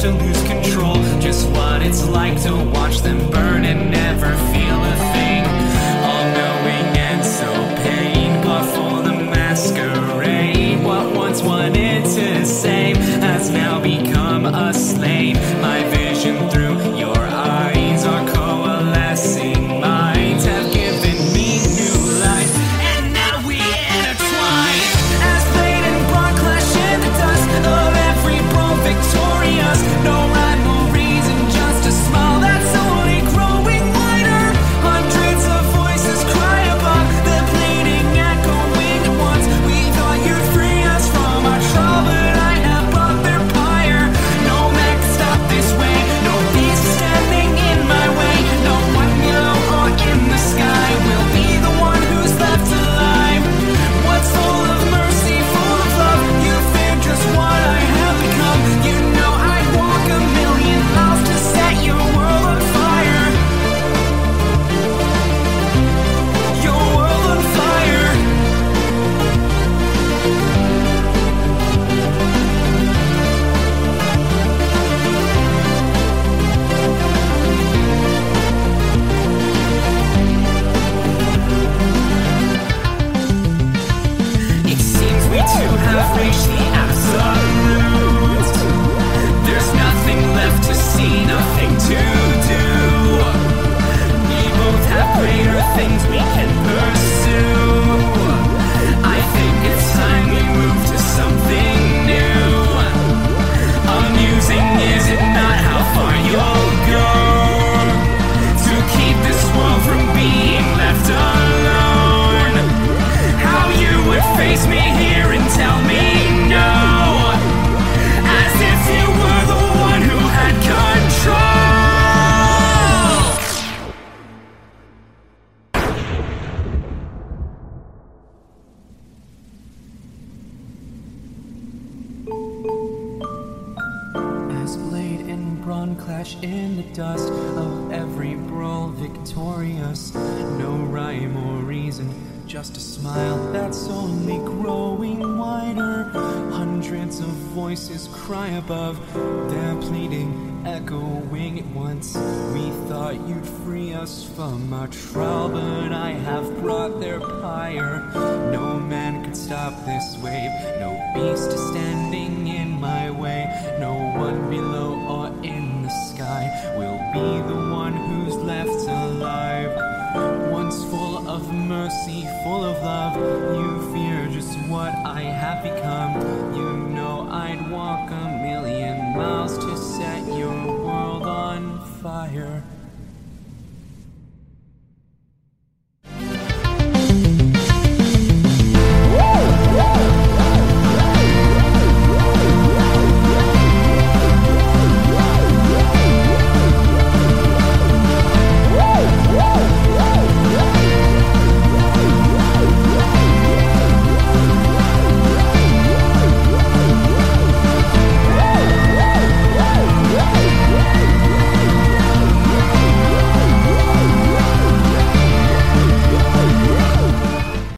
to lose control. Just what it's like to things we can. run clash in the dust of every brawl victorious. No rhyme or reason, just a smile that's only growing wider. Hundreds of voices cry above, their pleading echoing at once. We thought you'd free us from our trial, but I have brought their pyre. No man could stop this wave, no beast is standing in my way, no one below Sea full of love. You fear just what I have become.